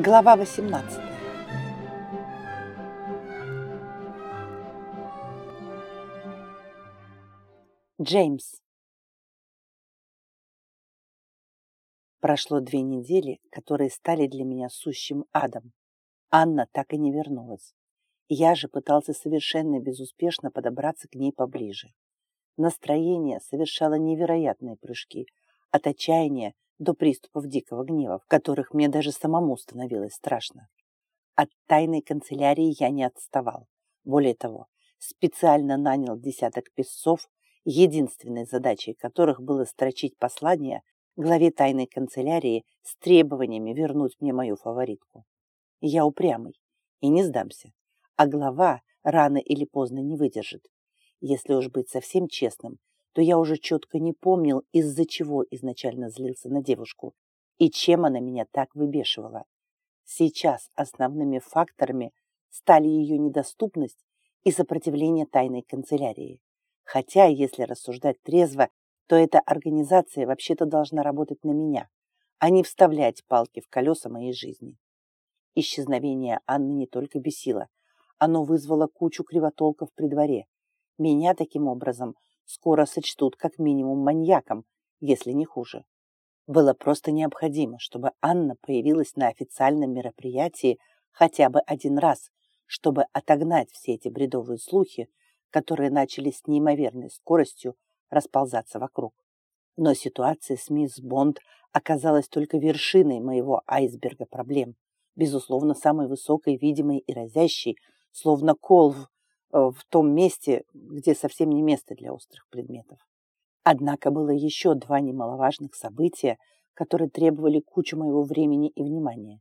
Глава 18 Джеймс Прошло две недели, которые стали для меня сущим адом. Анна так и не вернулась. Я же пытался совершенно безуспешно подобраться к ней поближе. Настроение совершало невероятные прыжки, от отчаяния до приступов дикого гнева, в которых мне даже самому становилось страшно. От тайной канцелярии я не отставал. Более того, специально нанял десяток песцов, единственной задачей которых было строчить послание главе тайной канцелярии с требованиями вернуть мне мою фаворитку. Я упрямый и не сдамся, а глава рано или поздно не выдержит. Если уж быть совсем честным, то я уже четко не помнил, из-за чего изначально злился на девушку и чем она меня так выбешивала. Сейчас основными факторами стали ее недоступность и сопротивление тайной канцелярии. Хотя, если рассуждать трезво, то эта организация вообще-то должна работать на меня, а не вставлять палки в колеса моей жизни. Исчезновение Анны не только бесило, оно вызвало кучу кривотолков при дворе, меня таким образом скоро сочтут как минимум маньяком, если не хуже. Было просто необходимо, чтобы Анна появилась на официальном мероприятии хотя бы один раз, чтобы отогнать все эти бредовые слухи, которые начали с неимоверной скоростью расползаться вокруг. Но ситуация с мисс Бонд оказалась только вершиной моего айсберга проблем, безусловно, самой высокой, видимой и разящей, словно кол в том месте, где совсем не место для острых предметов. Однако было еще два немаловажных события, которые требовали кучу моего времени и внимания.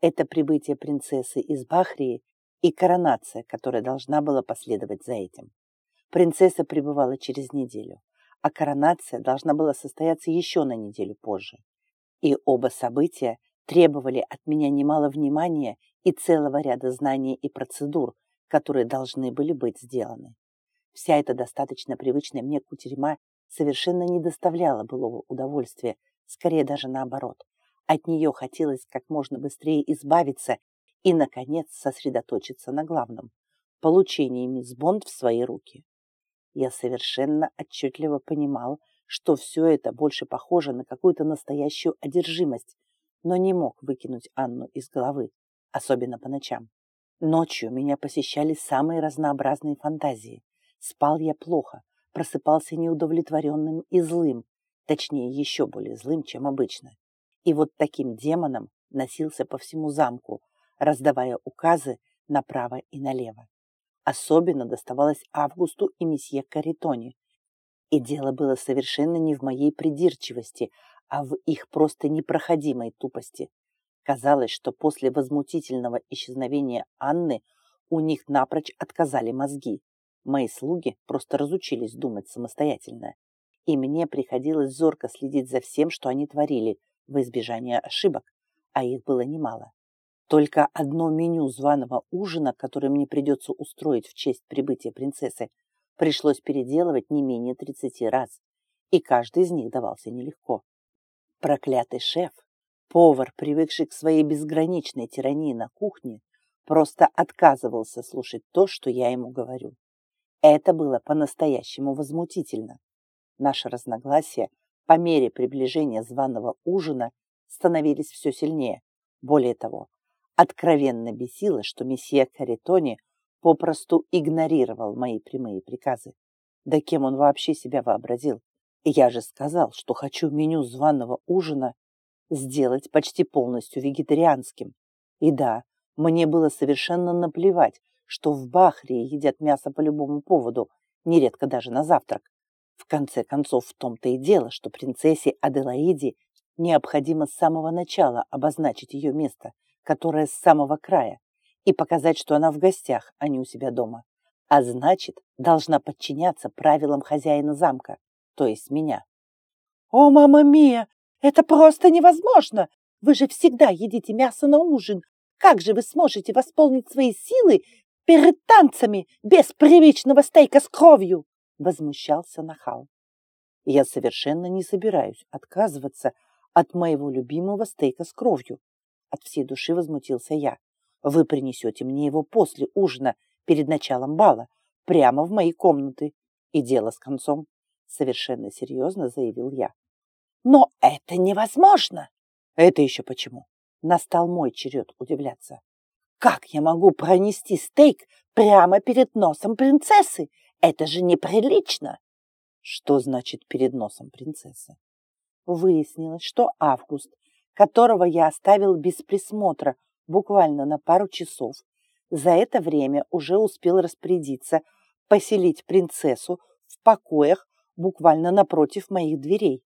Это прибытие принцессы из Бахрии и коронация, которая должна была последовать за этим. Принцесса прибывала через неделю, а коронация должна была состояться еще на неделю позже. И оба события требовали от меня немало внимания и целого ряда знаний и процедур, которые должны были быть сделаны. Вся эта достаточно привычная мне кутерьма совершенно не доставляла былого удовольствия, скорее даже наоборот. От нее хотелось как можно быстрее избавиться и, наконец, сосредоточиться на главном – получении мисс Бонд в свои руки. Я совершенно отчетливо понимал, что все это больше похоже на какую-то настоящую одержимость, но не мог выкинуть Анну из головы, особенно по ночам. Ночью меня посещали самые разнообразные фантазии. Спал я плохо, просыпался неудовлетворенным и злым, точнее, еще более злым, чем обычно. И вот таким демоном носился по всему замку, раздавая указы направо и налево. Особенно доставалось Августу и месье Каритоне. И дело было совершенно не в моей придирчивости, а в их просто непроходимой тупости. Казалось, что после возмутительного исчезновения Анны у них напрочь отказали мозги. Мои слуги просто разучились думать самостоятельно. И мне приходилось зорко следить за всем, что они творили, в избежание ошибок, а их было немало. Только одно меню званого ужина, которое мне придется устроить в честь прибытия принцессы, пришлось переделывать не менее 30 раз, и каждый из них давался нелегко. Проклятый шеф Повар, привыкший к своей безграничной тирании на кухне, просто отказывался слушать то, что я ему говорю. Это было по-настоящему возмутительно. Наши разногласия по мере приближения званого ужина становились все сильнее. Более того, откровенно бесило, что месье Каритони попросту игнорировал мои прямые приказы. Да кем он вообще себя вообразил? Я же сказал, что хочу меню званого ужина сделать почти полностью вегетарианским. И да, мне было совершенно наплевать, что в Бахрии едят мясо по любому поводу, нередко даже на завтрак. В конце концов, в том-то и дело, что принцессе Аделаиде необходимо с самого начала обозначить ее место, которое с самого края, и показать, что она в гостях, а не у себя дома. А значит, должна подчиняться правилам хозяина замка, то есть меня. «О, мама Мия, это просто невозможно! Вы же всегда едите мясо на ужин. Как же вы сможете восполнить свои силы перед танцами без привычного стейка с кровью?» Возмущался нахал. «Я совершенно не собираюсь отказываться от моего любимого стейка с кровью», От всей души возмутился я. Вы принесете мне его после ужина, перед началом бала, прямо в мои комнаты. И дело с концом. Совершенно серьезно заявил я. Но это невозможно. Это еще почему? Настал мой черед удивляться. Как я могу пронести стейк прямо перед носом принцессы? Это же неприлично. Что значит перед носом принцессы? Выяснилось, что Август, которого я оставил без присмотра буквально на пару часов, за это время уже успел распорядиться поселить принцессу в покоях буквально напротив моих дверей.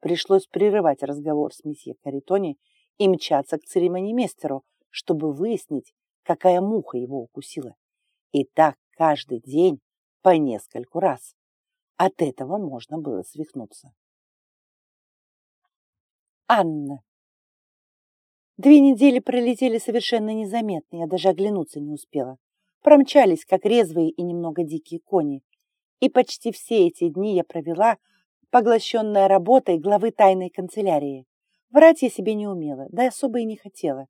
Пришлось прерывать разговор с месье Каритони и мчаться к церемонимейстеру, чтобы выяснить, какая муха его укусила. И так каждый день по нескольку раз. От этого можно было свихнуться. Анна. Две недели пролетели совершенно незаметно, я даже оглянуться не успела. Промчались, как резвые и немного дикие кони. И почти все эти дни я провела, поглощенная работой главы тайной канцелярии. Врать я себе не умела, да и особо и не хотела.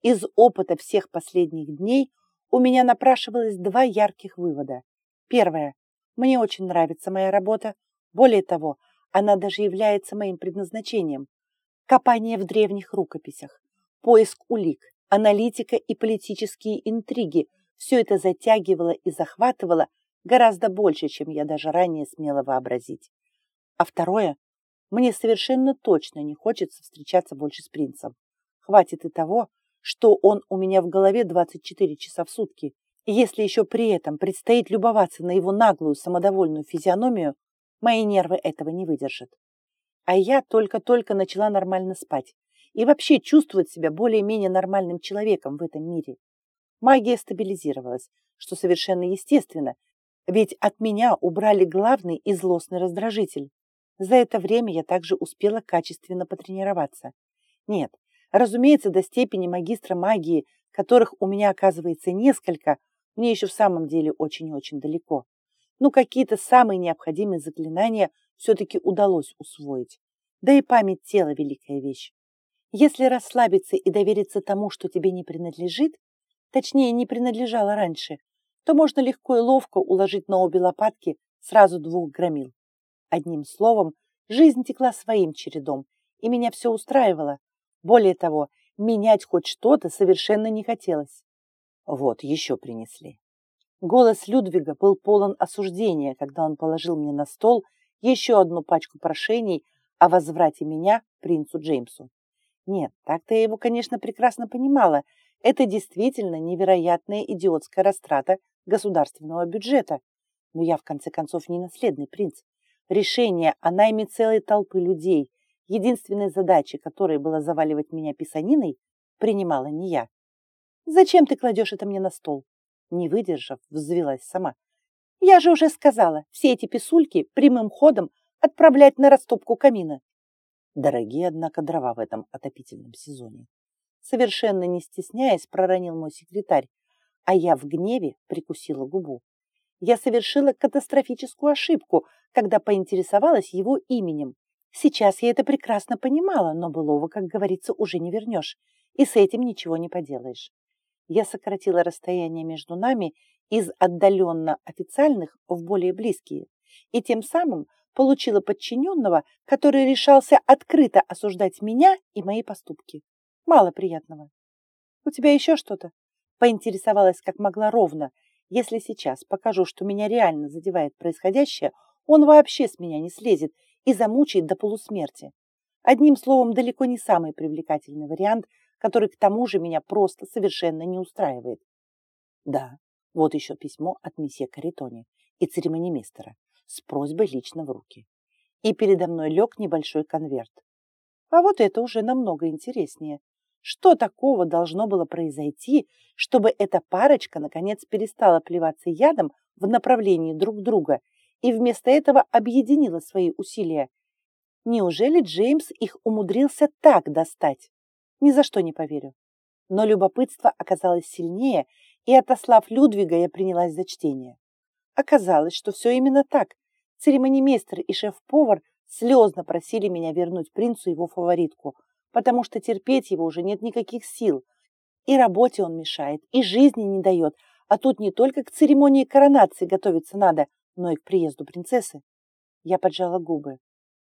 Из опыта всех последних дней у меня напрашивалось два ярких вывода. Первое. Мне очень нравится моя работа. Более того, она даже является моим предназначением. Копание в древних рукописях, поиск улик, аналитика и политические интриги – все это затягивало и захватывало гораздо больше, чем я даже ранее смела вообразить. А второе, мне совершенно точно не хочется встречаться больше с принцем. Хватит и того, что он у меня в голове 24 часа в сутки. И если еще при этом предстоит любоваться на его наглую, самодовольную физиономию, мои нервы этого не выдержат. А я только-только начала нормально спать и вообще чувствовать себя более-менее нормальным человеком в этом мире. Магия стабилизировалась, что совершенно естественно, ведь от меня убрали главный и злостный раздражитель. За это время я также успела качественно потренироваться. Нет, разумеется, до степени магистра магии, которых у меня оказывается несколько, мне еще в самом деле очень-очень далеко. Но какие-то самые необходимые заклинания все-таки удалось усвоить. Да и память тела – великая вещь. Если расслабиться и довериться тому, что тебе не принадлежит, точнее, не принадлежала раньше, то можно легко и ловко уложить на обе лопатки сразу двух громил. Одним словом, жизнь текла своим чередом, и меня все устраивало. Более того, менять хоть что-то совершенно не хотелось. Вот, еще принесли. Голос Людвига был полон осуждения, когда он положил мне на стол еще одну пачку прошений о возврате меня принцу Джеймсу. Нет, так-то я его, конечно, прекрасно понимала. Это действительно невероятная идиотская растрата государственного бюджета. Но я, в конце концов, не наследный принц. Решение о найме целой толпы людей, единственной задачей которой было заваливать меня писаниной, принимала не я. «Зачем ты кладешь это мне на стол?» Не выдержав, взвелась сама. «Я же уже сказала, все эти писульки прямым ходом отправлять на растопку камина». Дорогие, однако, дрова в этом отопительном сезоне. Совершенно не стесняясь, проронил мой секретарь, а я в гневе прикусила губу я совершила катастрофическую ошибку, когда поинтересовалась его именем. Сейчас я это прекрасно понимала, но былого, как говорится, уже не вернешь, и с этим ничего не поделаешь. Я сократила расстояние между нами из отдаленно официальных в более близкие, и тем самым получила подчиненного, который решался открыто осуждать меня и мои поступки. Мало приятного. «У тебя еще что-то?» Поинтересовалась как могла ровно, если сейчас покажу, что меня реально задевает происходящее, он вообще с меня не слезет и замучает до полусмерти. Одним словом, далеко не самый привлекательный вариант, который к тому же меня просто совершенно не устраивает. Да, вот еще письмо от месье Каритони и церемонимейстера с просьбой лично в руки. И передо мной лег небольшой конверт. А вот это уже намного интереснее. Что такого должно было произойти, чтобы эта парочка наконец перестала плеваться ядом в направлении друг друга и вместо этого объединила свои усилия? Неужели Джеймс их умудрился так достать? Ни за что не поверю. Но любопытство оказалось сильнее, и, отослав Людвига, я принялась за чтение. Оказалось, что все именно так. Церемонимейстер и шеф-повар слезно просили меня вернуть принцу его фаворитку – потому что терпеть его уже нет никаких сил. И работе он мешает, и жизни не дает, а тут не только к церемонии коронации готовиться надо, но и к приезду принцессы. Я поджала губы.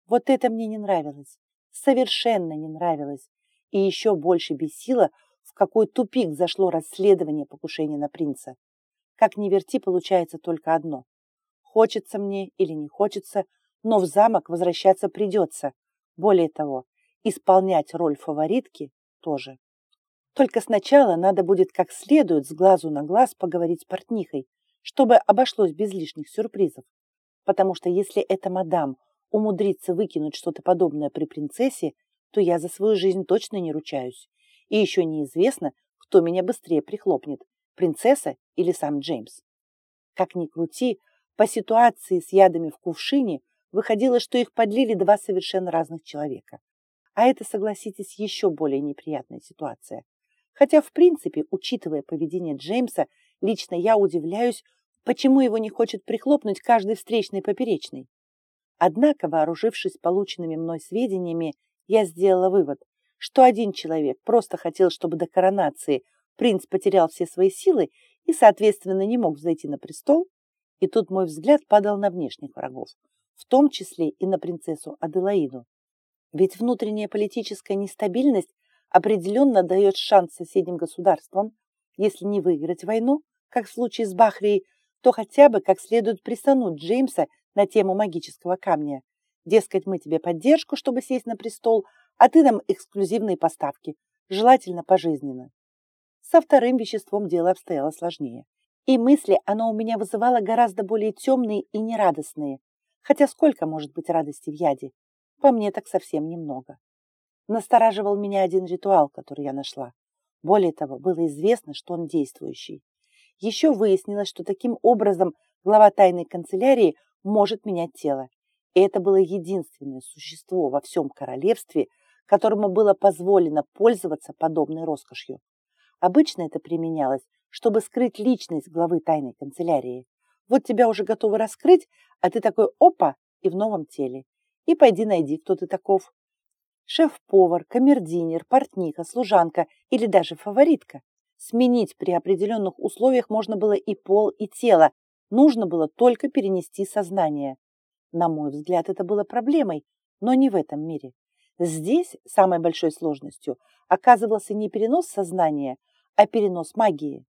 Вот это мне не нравилось. Совершенно не нравилось. И еще больше бесило, в какой тупик зашло расследование покушения на принца. Как ни верти, получается только одно. Хочется мне или не хочется, но в замок возвращаться придется. Более того, исполнять роль фаворитки тоже. Только сначала надо будет как следует с глазу на глаз поговорить с портнихой, чтобы обошлось без лишних сюрпризов. Потому что если эта мадам умудрится выкинуть что-то подобное при принцессе, то я за свою жизнь точно не ручаюсь. И еще неизвестно, кто меня быстрее прихлопнет, принцесса или сам Джеймс. Как ни крути, по ситуации с ядами в кувшине выходило, что их подлили два совершенно разных человека. А это, согласитесь, еще более неприятная ситуация. Хотя, в принципе, учитывая поведение Джеймса, лично я удивляюсь, почему его не хочет прихлопнуть каждый встречный поперечный. Однако, вооружившись полученными мной сведениями, я сделала вывод, что один человек просто хотел, чтобы до коронации принц потерял все свои силы и, соответственно, не мог взойти на престол, и тут мой взгляд падал на внешних врагов, в том числе и на принцессу Аделаиду. Ведь внутренняя политическая нестабильность определенно дает шанс соседним государствам, если не выиграть войну, как в случае с Бахрией, то хотя бы как следует присануть Джеймса на тему магического камня. Дескать, мы тебе поддержку, чтобы сесть на престол, а ты нам эксклюзивные поставки, желательно пожизненно. Со вторым веществом дело обстояло сложнее. И мысли оно у меня вызывало гораздо более темные и нерадостные. Хотя сколько может быть радости в яде? По мне так совсем немного. Настораживал меня один ритуал, который я нашла. Более того, было известно, что он действующий. Еще выяснилось, что таким образом глава тайной канцелярии может менять тело. И это было единственное существо во всем королевстве, которому было позволено пользоваться подобной роскошью. Обычно это применялось, чтобы скрыть личность главы тайной канцелярии. Вот тебя уже готовы раскрыть, а ты такой опа и в новом теле. И пойди найди, кто ты таков. Шеф-повар, камердинер, портниха, служанка или даже фаворитка. Сменить при определенных условиях можно было и пол, и тело. Нужно было только перенести сознание. На мой взгляд, это было проблемой, но не в этом мире. Здесь самой большой сложностью оказывался не перенос сознания, а перенос магии.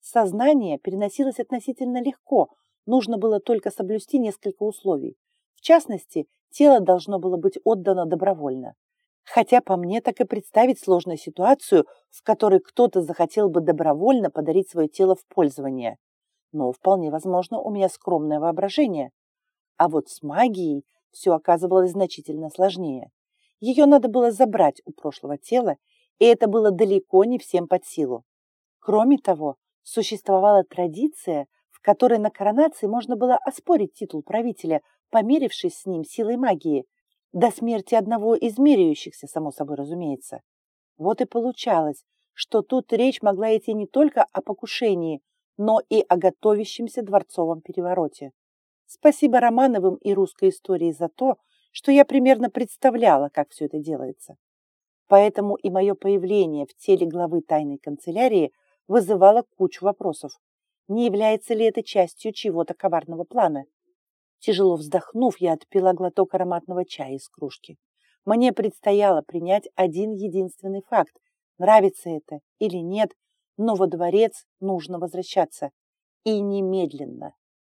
Сознание переносилось относительно легко, нужно было только соблюсти несколько условий. В частности, тело должно было быть отдано добровольно. Хотя по мне так и представить сложную ситуацию, в которой кто-то захотел бы добровольно подарить свое тело в пользование. Но вполне возможно, у меня скромное воображение. А вот с магией все оказывалось значительно сложнее. Ее надо было забрать у прошлого тела, и это было далеко не всем под силу. Кроме того, существовала традиция, в которой на коронации можно было оспорить титул правителя, померившись с ним силой магии, до смерти одного из меряющихся, само собой разумеется. Вот и получалось, что тут речь могла идти не только о покушении, но и о готовящемся дворцовом перевороте. Спасибо Романовым и русской истории за то, что я примерно представляла, как все это делается. Поэтому и мое появление в теле главы тайной канцелярии вызывало кучу вопросов. Не является ли это частью чего-то коварного плана? Тяжело вздохнув, я отпила глоток ароматного чая из кружки. Мне предстояло принять один единственный факт. Нравится это или нет, но во дворец нужно возвращаться. И немедленно.